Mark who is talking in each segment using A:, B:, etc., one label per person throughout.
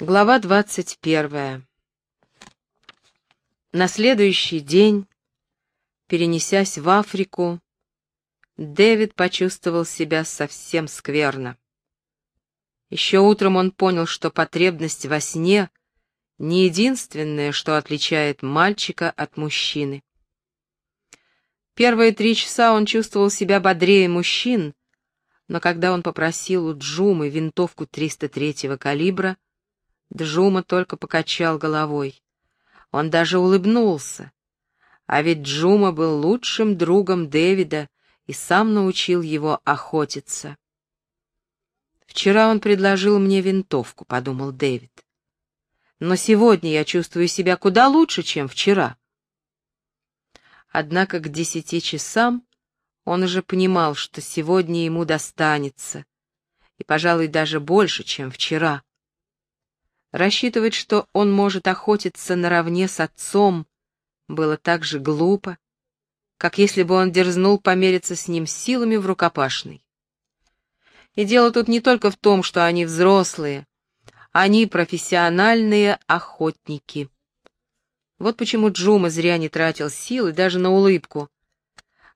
A: Глава двадцать первая. На следующий день, перенесясь в Африку, Дэвид почувствовал себя совсем скверно. Еще утром он понял, что потребность во сне — не единственное, что отличает мальчика от мужчины. Первые три часа он чувствовал себя бодрее мужчин, но когда он попросил у Джумы винтовку 303-го калибра, Джума только покачал головой. Он даже улыбнулся. А ведь Джума был лучшим другом Дэвида и сам научил его охотиться. «Вчера он предложил мне винтовку», — подумал Дэвид. «Но сегодня я чувствую себя куда лучше, чем вчера». Однако к десяти часам он уже понимал, что сегодня ему достанется, и, пожалуй, даже больше, чем вчера. Рассчитывать, что он может охотиться наравне с отцом, было так же глупо, как если бы он дерзнул помериться с ним силами в рукопашной. И дело тут не только в том, что они взрослые, они профессиональные охотники. Вот почему Джума зря не тратил силы даже на улыбку.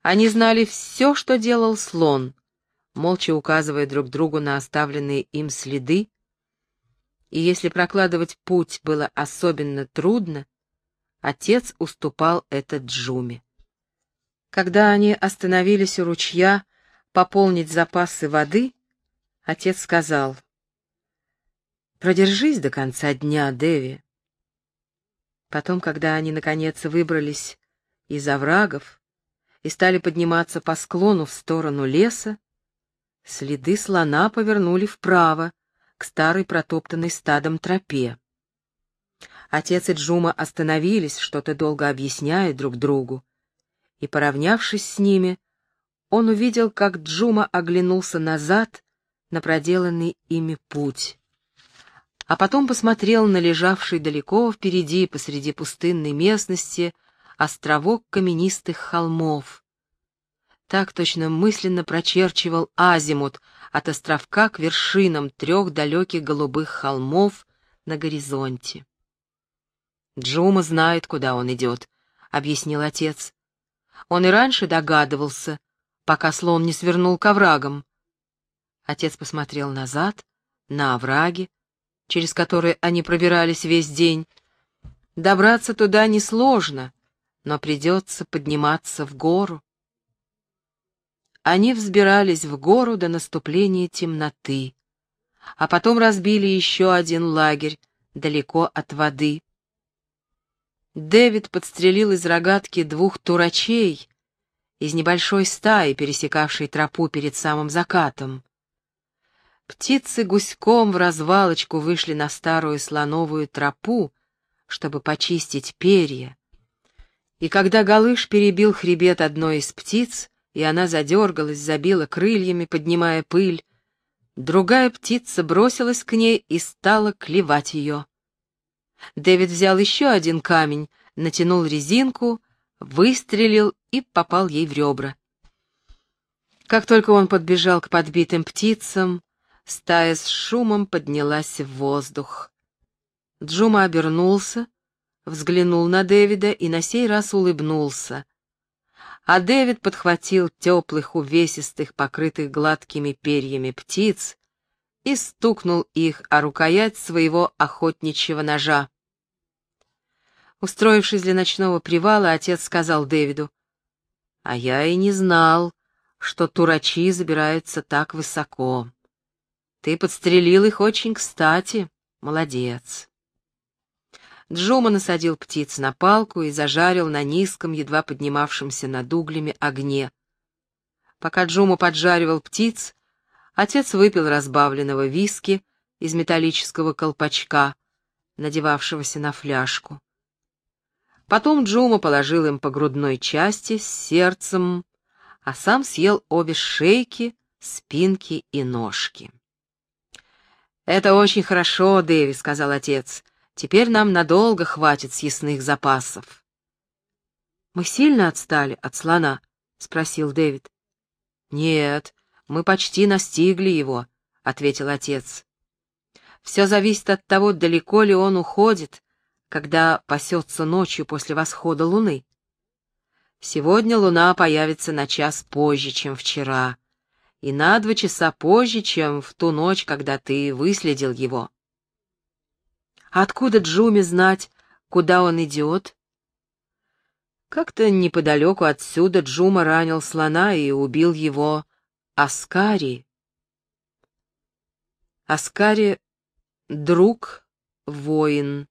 A: Они знали все, что делал слон, молча указывая друг другу на оставленные им следы, и если прокладывать путь было особенно трудно, отец уступал это Джуме. Когда они остановились у ручья пополнить запасы воды, отец сказал, «Продержись до конца дня, Деви». Потом, когда они, наконец, выбрались из оврагов и стали подниматься по склону в сторону леса, следы слона повернули вправо, к старой протоптанной стадом тропе. Отец и Джума остановились, что-то долго объясняя друг другу, и, поравнявшись с ними, он увидел, как Джума оглянулся назад на проделанный ими путь, а потом посмотрел на лежавший далеко впереди, посреди пустынной местности, островок каменистых холмов. Так точно мысленно прочерчивал азимут от островка к вершинам трех далеких голубых холмов на горизонте. «Джума знает, куда он идет», — объяснил отец. Он и раньше догадывался, пока слон не свернул к оврагам. Отец посмотрел назад, на овраги, через которые они пробирались весь день. Добраться туда несложно, но придется подниматься в гору. Они взбирались в гору до наступления темноты, а потом разбили еще один лагерь далеко от воды. Дэвид подстрелил из рогатки двух турачей из небольшой стаи, пересекавшей тропу перед самым закатом. Птицы гуськом в развалочку вышли на старую слоновую тропу, чтобы почистить перья. И когда Галыш перебил хребет одной из птиц, и она задергалась, забила крыльями, поднимая пыль. Другая птица бросилась к ней и стала клевать ее. Дэвид взял еще один камень, натянул резинку, выстрелил и попал ей в ребра. Как только он подбежал к подбитым птицам, стая с шумом поднялась в воздух. Джума обернулся, взглянул на Дэвида и на сей раз улыбнулся — а Дэвид подхватил теплых, увесистых, покрытых гладкими перьями птиц и стукнул их о рукоять своего охотничьего ножа. Устроившись для ночного привала, отец сказал Дэвиду, «А я и не знал, что турачи забираются так высоко. Ты подстрелил их очень кстати, молодец». Джума насадил птиц на палку и зажарил на низком, едва поднимавшемся над углями огне. Пока Джума поджаривал птиц, отец выпил разбавленного виски из металлического колпачка, надевавшегося на фляжку. Потом Джума положил им по грудной части с сердцем, а сам съел обе шейки, спинки и ножки. «Это очень хорошо, Дэви», — сказал отец. Теперь нам надолго хватит съестных запасов. «Мы сильно отстали от слона?» — спросил Дэвид. «Нет, мы почти настигли его», — ответил отец. Все зависит от того, далеко ли он уходит, когда пасется ночью после восхода луны. Сегодня луна появится на час позже, чем вчера, и на два часа позже, чем в ту ночь, когда ты выследил его. Откуда Джуми знать, куда он идет? Как-то неподалеку отсюда Джума ранил слона и убил его Аскари. Аскари — друг, воин.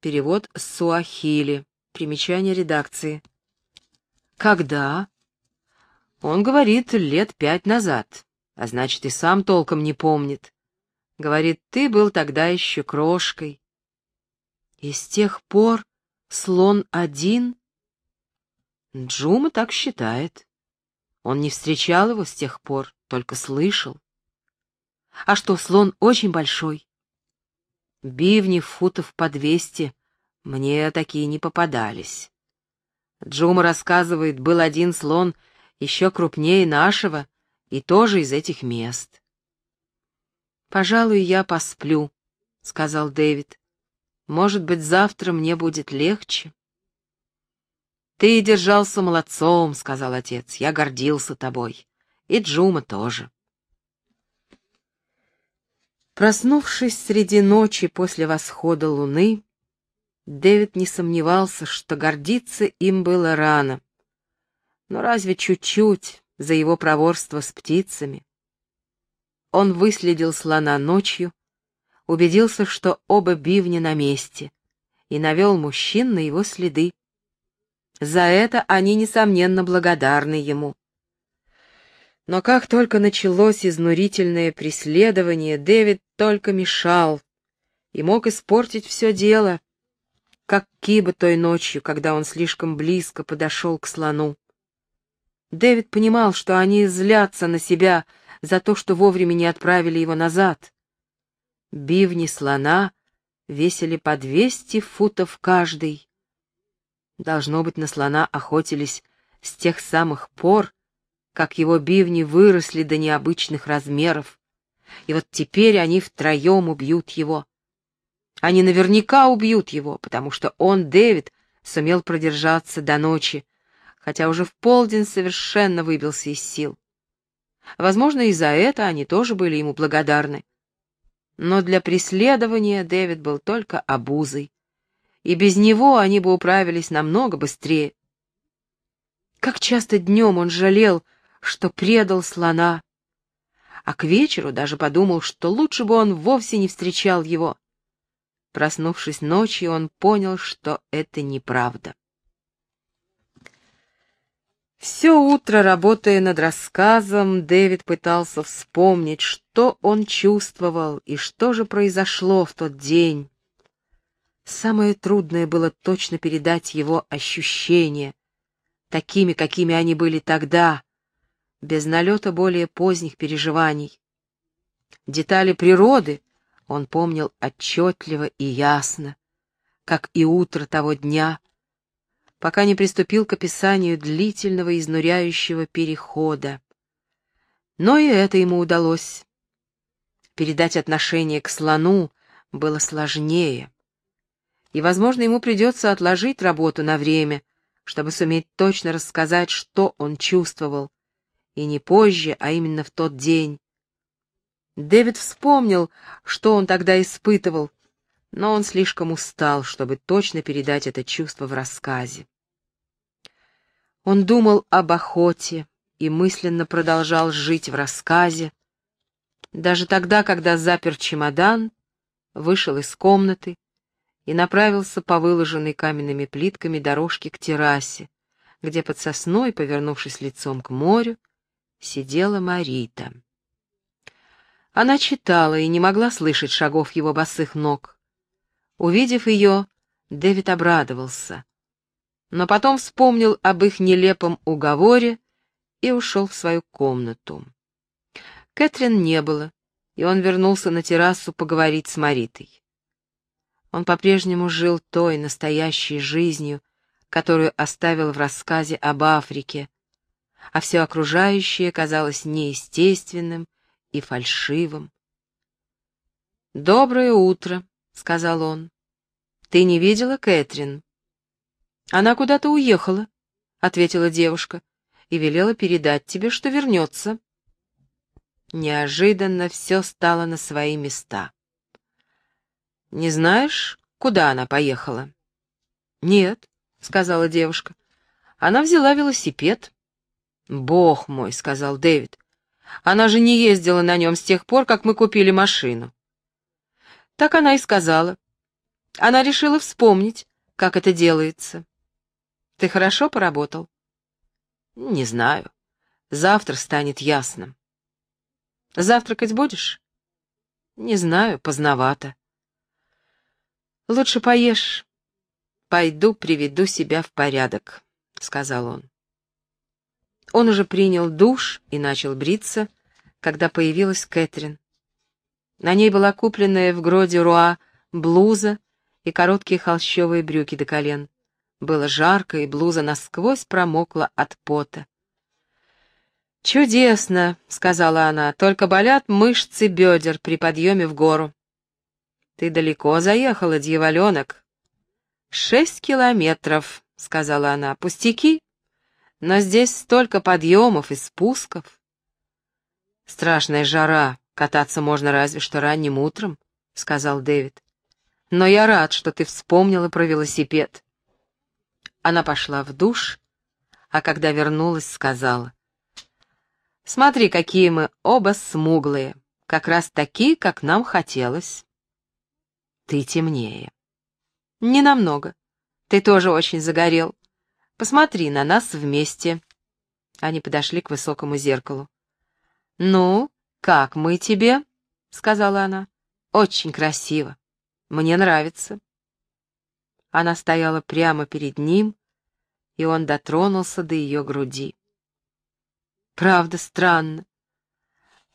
A: Перевод Суахили. Примечание редакции. Когда? Он говорит, лет пять назад, а значит, и сам толком не помнит. Говорит, ты был тогда еще крошкой. И с тех пор слон один? Джума так считает. Он не встречал его с тех пор, только слышал. А что, слон очень большой? Бивни футов по двести, мне такие не попадались. Джума рассказывает, был один слон еще крупнее нашего и тоже из этих мест. «Пожалуй, я посплю», — сказал Дэвид. «Может быть, завтра мне будет легче». «Ты держался молодцом», — сказал отец. «Я гордился тобой. И Джума тоже». Проснувшись среди ночи после восхода луны, Дэвид не сомневался, что гордиться им было рано. Но разве чуть-чуть за его проворство с птицами? Он выследил слона ночью, убедился, что оба бивня на месте, и навел мужчин на его следы. За это они, несомненно, благодарны ему. Но как только началось изнурительное преследование, Дэвид только мешал и мог испортить все дело, как Киба той ночью, когда он слишком близко подошел к слону. Дэвид понимал, что они злятся на себя за то, что вовремя не отправили его назад. Бивни слона весили по двести футов каждый. Должно быть, на слона охотились с тех самых пор, как его бивни выросли до необычных размеров. И вот теперь они втроем убьют его. Они наверняка убьют его, потому что он, Дэвид, сумел продержаться до ночи, хотя уже в полдень совершенно выбился из сил. Возможно, и за это они тоже были ему благодарны. Но для преследования Дэвид был только обузой, и без него они бы управились намного быстрее. Как часто днем он жалел, что предал слона, а к вечеру даже подумал, что лучше бы он вовсе не встречал его. Проснувшись ночью, он понял, что это неправда. Все утро, работая над рассказом, Дэвид пытался вспомнить, что он чувствовал и что же произошло в тот день. Самое трудное было точно передать его ощущения, такими, какими они были тогда, без налета более поздних переживаний. Детали природы он помнил отчетливо и ясно, как и утро того дня, пока не приступил к описанию длительного изнуряющего перехода. Но и это ему удалось. Передать отношение к слону было сложнее, и, возможно, ему придется отложить работу на время, чтобы суметь точно рассказать, что он чувствовал, и не позже, а именно в тот день. Дэвид вспомнил, что он тогда испытывал, но он слишком устал, чтобы точно передать это чувство в рассказе. Он думал об охоте и мысленно продолжал жить в рассказе, даже тогда, когда запер чемодан, вышел из комнаты и направился по выложенной каменными плитками дорожке к террасе, где под сосной, повернувшись лицом к морю, сидела Марита. Она читала и не могла слышать шагов его босых ног. Увидев ее, Дэвид обрадовался. Но потом вспомнил об их нелепом уговоре и ушел в свою комнату. Кэтрин не было, и он вернулся на террасу поговорить с Маритой. Он по-прежнему жил той настоящей жизнью, которую оставил в рассказе об Африке, а все окружающее казалось неестественным и фальшивым. «Доброе утро», — сказал он. «Ты не видела Кэтрин?» «Она куда-то уехала», — ответила девушка, «и велела передать тебе, что вернется». Неожиданно все стало на свои места. «Не знаешь, куда она поехала?» «Нет», — сказала девушка. «Она взяла велосипед». «Бог мой», — сказал Дэвид. «Она же не ездила на нем с тех пор, как мы купили машину». Так она и сказала. Она решила вспомнить, как это делается. Ты хорошо поработал? Не знаю. Завтра станет ясным. Завтракать будешь? Не знаю, поздновато. Лучше поешь. Пойду приведу себя в порядок, сказал он. Он уже принял душ и начал бриться, когда появилась Кэтрин. На ней была купленная в гроде Руа блуза и короткие холщовые брюки до колен. Было жарко, и блуза насквозь промокла от пота. «Чудесно», — сказала она, — «только болят мышцы бедер при подъеме в гору». «Ты далеко заехала, дьяволенок?» «Шесть километров», — сказала она, — «пустяки, но здесь столько подъемов и спусков». «Страшная жара, кататься можно разве что ранним утром», — сказал Дэвид. «Но я рад, что ты вспомнила про велосипед». Она пошла в душ, а когда вернулась, сказала. «Смотри, какие мы оба смуглые, как раз такие, как нам хотелось». «Ты темнее». «Не намного. Ты тоже очень загорел. Посмотри на нас вместе». Они подошли к высокому зеркалу. «Ну, как мы тебе?» — сказала она. «Очень красиво. Мне нравится». Она стояла прямо перед ним, и он дотронулся до ее груди. Правда, странно.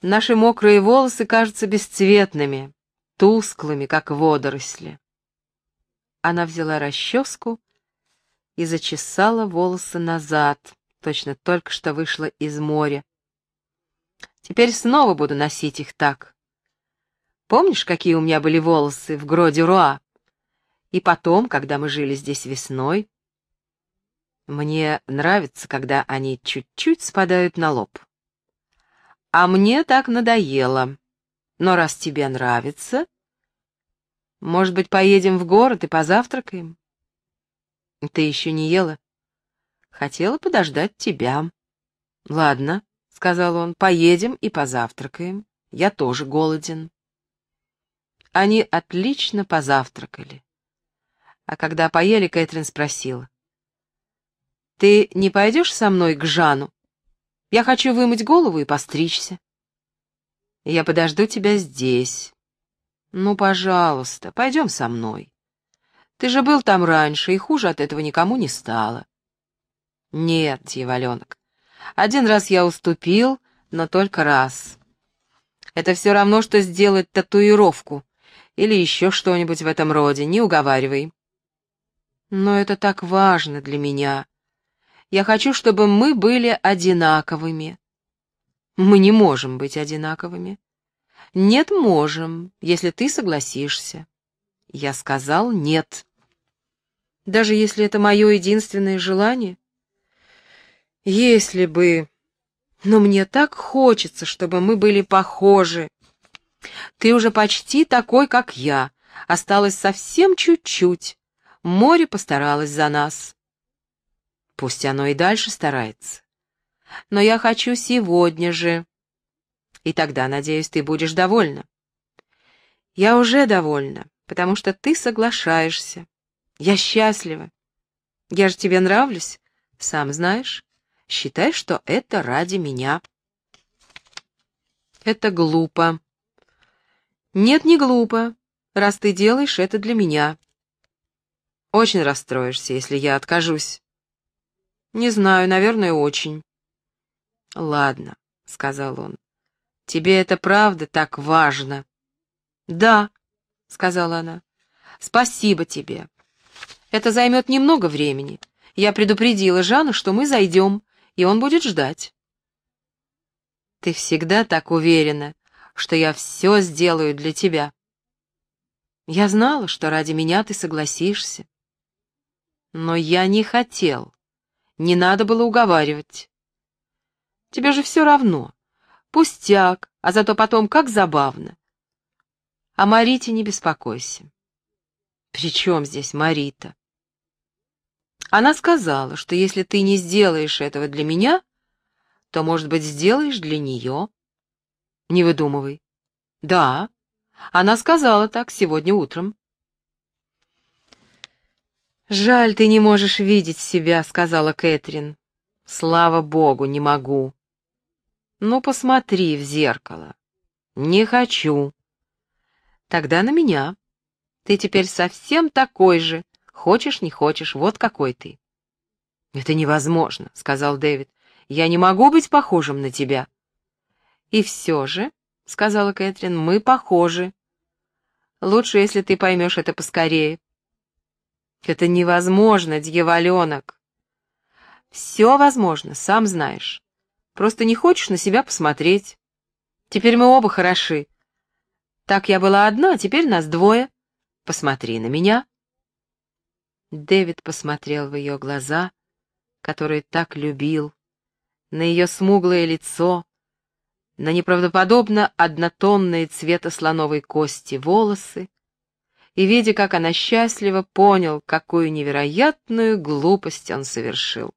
A: Наши мокрые волосы кажутся бесцветными, тусклыми, как водоросли. Она взяла расческу и зачесала волосы назад, точно только что вышла из моря. Теперь снова буду носить их так. Помнишь, какие у меня были волосы в гроде Руа? И потом, когда мы жили здесь весной, мне нравится, когда они чуть-чуть спадают на лоб. А мне так надоело. Но раз тебе нравится, может быть, поедем в город и позавтракаем? Ты еще не ела? Хотела подождать тебя. Ладно, — сказал он, — поедем и позавтракаем. Я тоже голоден. Они отлично позавтракали. А когда поели, Кэтрин спросила. «Ты не пойдешь со мной к Жану? Я хочу вымыть голову и постричься». «Я подожду тебя здесь». «Ну, пожалуйста, пойдем со мной. Ты же был там раньше, и хуже от этого никому не стало». «Нет, дьяволенок, один раз я уступил, но только раз. Это все равно, что сделать татуировку или еще что-нибудь в этом роде, не уговаривай. Но это так важно для меня. Я хочу, чтобы мы были одинаковыми. Мы не можем быть одинаковыми. Нет, можем, если ты согласишься. Я сказал нет. Даже если это мое единственное желание? Если бы... Но мне так хочется, чтобы мы были похожи. Ты уже почти такой, как я. Осталось совсем чуть-чуть. Море постаралось за нас. Пусть оно и дальше старается. Но я хочу сегодня же. И тогда, надеюсь, ты будешь довольна. Я уже довольна, потому что ты соглашаешься. Я счастлива. Я же тебе нравлюсь, сам знаешь. Считай, что это ради меня. Это глупо. Нет, не глупо, раз ты делаешь это для меня. Очень расстроишься, если я откажусь. Не знаю, наверное, очень. Ладно, сказал он. Тебе это правда так важно? Да, сказала она. Спасибо тебе. Это займет немного времени. Я предупредила Жанну, что мы зайдем, и он будет ждать. Ты всегда так уверена, что я все сделаю для тебя. Я знала, что ради меня ты согласишься. Но я не хотел. Не надо было уговаривать. Тебе же все равно. Пустяк, а зато потом как забавно. О Марите не беспокойся. При чем здесь Марита? Она сказала, что если ты не сделаешь этого для меня, то, может быть, сделаешь для нее. Не выдумывай. Да, она сказала так сегодня утром. «Жаль, ты не можешь видеть себя», — сказала Кэтрин. «Слава богу, не могу». «Ну, посмотри в зеркало». «Не хочу». «Тогда на меня. Ты теперь совсем такой же, хочешь, не хочешь, вот какой ты». «Это невозможно», — сказал Дэвид. «Я не могу быть похожим на тебя». «И все же», — сказала Кэтрин, — «мы похожи. Лучше, если ты поймешь это поскорее». «Это невозможно, дьяволенок». «Все возможно, сам знаешь. Просто не хочешь на себя посмотреть. Теперь мы оба хороши. Так я была одна, а теперь нас двое. Посмотри на меня». Дэвид посмотрел в ее глаза, которые так любил, на ее смуглое лицо, на неправдоподобно однотонные цвета слоновой кости волосы, и, видя, как она счастлива, понял, какую невероятную глупость он совершил.